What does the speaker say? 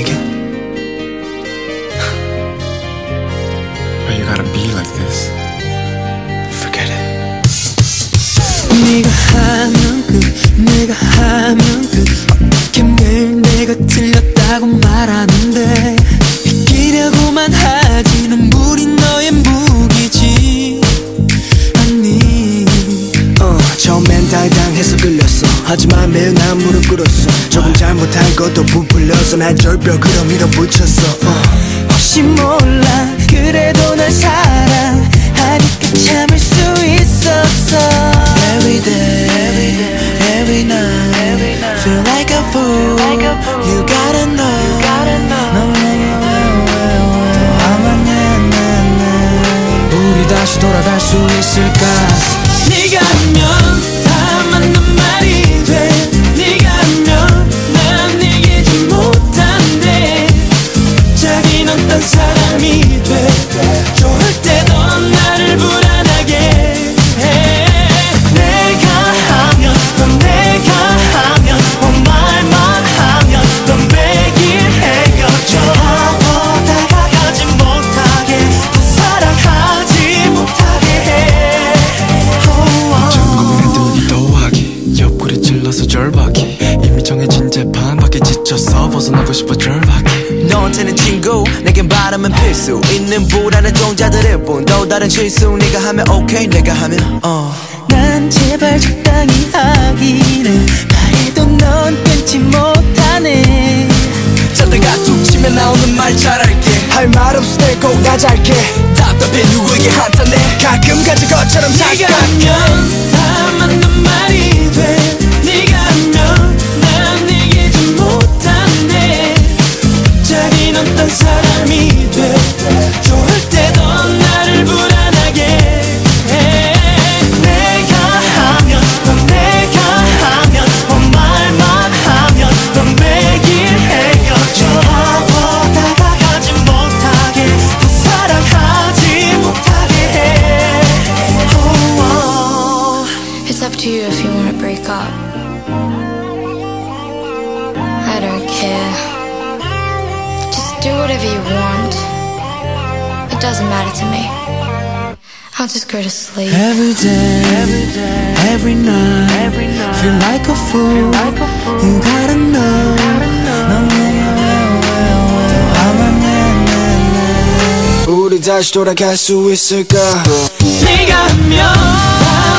again? Why you gotta be like this? Forget it. 네가 하면 끝 내가 하면 끝 어떻게 매일 내가 틀 하지만 매일 난 무릎 꿇었어. 조금 잘못한 것도 부풀려서 날 절벽으로 밀어붙였어. 어. 혹시 몰라 그래도 날 사랑하니까 참을 수 있었어. Every day, every night, feel like a fool. You gotta know, 넌 내게 왜왜왜 화만 내내 우리 다시 돌아갈 수 있을까? 네가 하면 지쳐서 벗어나고 싶어 절박이 너한테는 친구 내겐 바람은 필수. 있는 불안한 종자들일 뿐또 다른 실수 네가 하면 오케이 내가 하면 어. 난 제발 적당히 하기를 바래도 넌 끊지 못하네. 자다가 툭 치면 나오는 말 잘할게. 할 말 없을 때꼭 나 잘게. 답답해 누구에게 한탄해 가끔 가진 것처럼 네가 잠깐 하면 어떤 사람이 돼 do whatever you want. It doesn't matter to me. I'll just go to sleep. Every day, every day, every night, feel like a fool. You gotta know, 넌 내게 왜왜왜 화만 내내 우리 다시 돌아갈 수 있을까 네가 하면